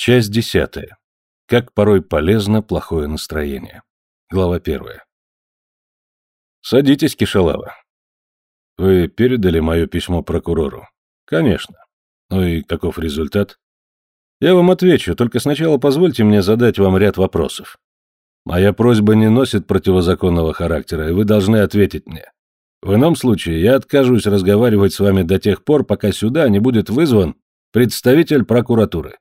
Часть десятая. Как порой полезно плохое настроение. Глава первая. Садитесь, Кишалава. Вы передали мое письмо прокурору? Конечно. Ну и каков результат? Я вам отвечу, только сначала позвольте мне задать вам ряд вопросов. Моя просьба не носит противозаконного характера, и вы должны ответить мне. В ином случае я откажусь разговаривать с вами до тех пор, пока сюда не будет вызван представитель прокуратуры.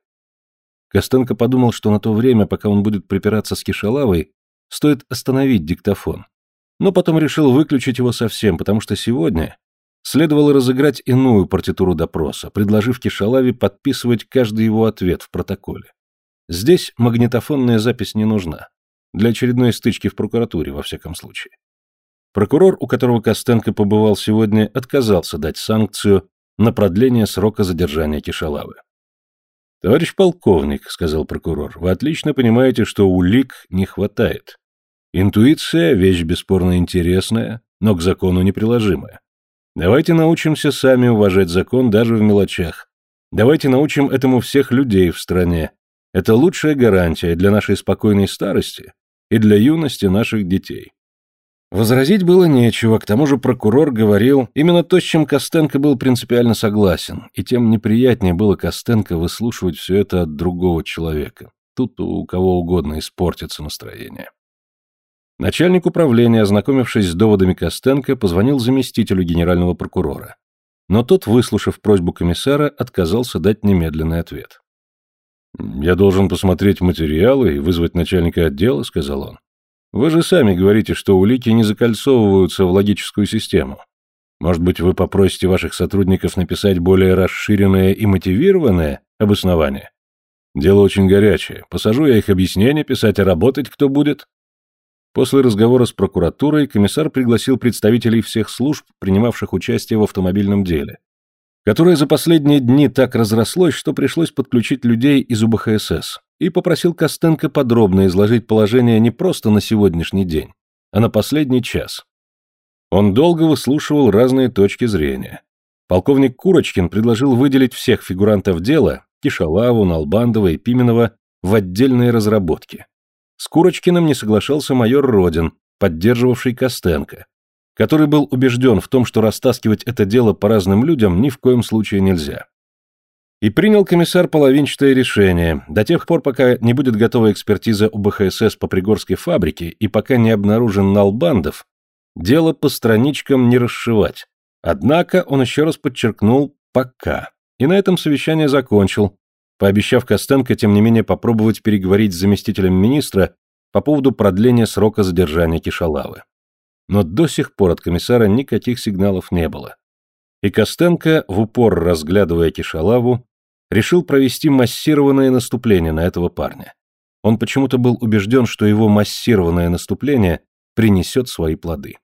Костенко подумал, что на то время, пока он будет припираться с Кишалавой, стоит остановить диктофон. Но потом решил выключить его совсем, потому что сегодня следовало разыграть иную партитуру допроса, предложив Кишалаве подписывать каждый его ответ в протоколе. Здесь магнитофонная запись не нужна. Для очередной стычки в прокуратуре, во всяком случае. Прокурор, у которого Костенко побывал сегодня, отказался дать санкцию на продление срока задержания Кишалавы. «Товарищ полковник», — сказал прокурор, — «вы отлично понимаете, что улик не хватает. Интуиция — вещь бесспорно интересная, но к закону неприложимая. Давайте научимся сами уважать закон даже в мелочах. Давайте научим этому всех людей в стране. Это лучшая гарантия для нашей спокойной старости и для юности наших детей. Возразить было нечего, к тому же прокурор говорил именно то, с чем Костенко был принципиально согласен, и тем неприятнее было Костенко выслушивать все это от другого человека. Тут у кого угодно испортится настроение. Начальник управления, ознакомившись с доводами Костенко, позвонил заместителю генерального прокурора. Но тот, выслушав просьбу комиссара, отказался дать немедленный ответ. «Я должен посмотреть материалы и вызвать начальника отдела», — сказал он. Вы же сами говорите, что улики не закольцовываются в логическую систему. Может быть, вы попросите ваших сотрудников написать более расширенное и мотивированное обоснование? Дело очень горячее. Посажу я их объяснение писать, а работать кто будет? После разговора с прокуратурой комиссар пригласил представителей всех служб, принимавших участие в автомобильном деле, которое за последние дни так разрослось, что пришлось подключить людей из УБХСС и попросил Костенко подробно изложить положение не просто на сегодняшний день, а на последний час. Он долго выслушивал разные точки зрения. Полковник Курочкин предложил выделить всех фигурантов дела, Кишалаву, Налбандова и Пименова, в отдельные разработки. С Курочкиным не соглашался майор Родин, поддерживавший Костенко, который был убежден в том, что растаскивать это дело по разным людям ни в коем случае нельзя. И принял комиссар половинчатое решение, до тех пор, пока не будет готова экспертиза УБХСС по Пригорской фабрике и пока не обнаружен Налбандов, дело по страничкам не расшивать. Однако он еще раз подчеркнул «пока». И на этом совещание закончил, пообещав Костенко, тем не менее, попробовать переговорить с заместителем министра по поводу продления срока задержания Кишалавы. Но до сих пор от комиссара никаких сигналов не было. И Костенко, в упор разглядывая Кишалаву, решил провести массированное наступление на этого парня. Он почему-то был убежден, что его массированное наступление принесет свои плоды.